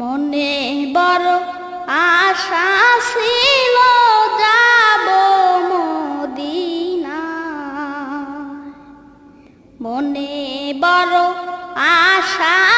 মনে বড় আশা ছিল যাব মদিনা। মনে বড় আশা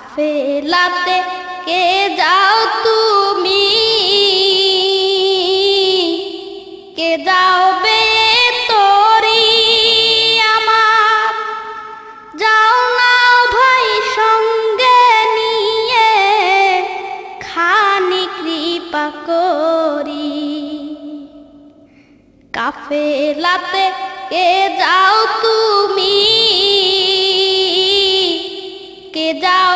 কাফেলাতে কে যাও তুমি? কে যাও বে তোরি আমার? যাও নাও ভাই সঙ্গে নিয়ে খানি কৃপা করি। কাফেলাতে কে যাও তুমি? কে যাও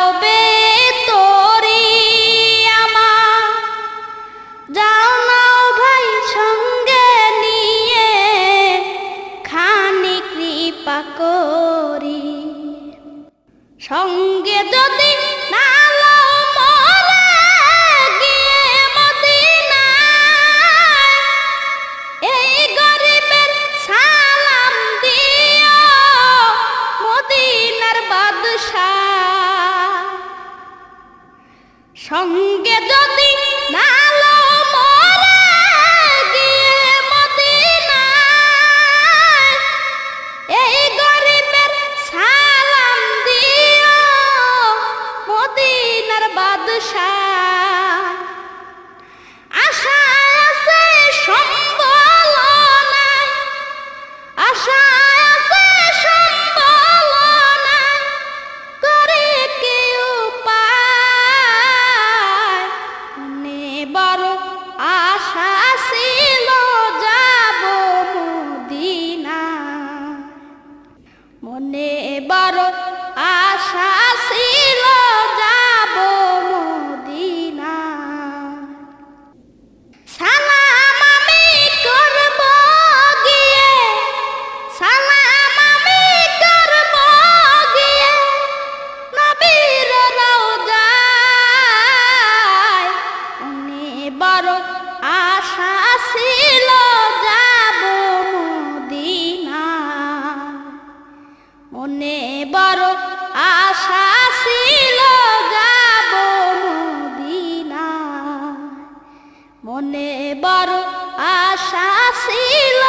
Get the thing. Now. মনে বড় আশা ছিল যাব মদিনা। মনে বড় আশা ছিল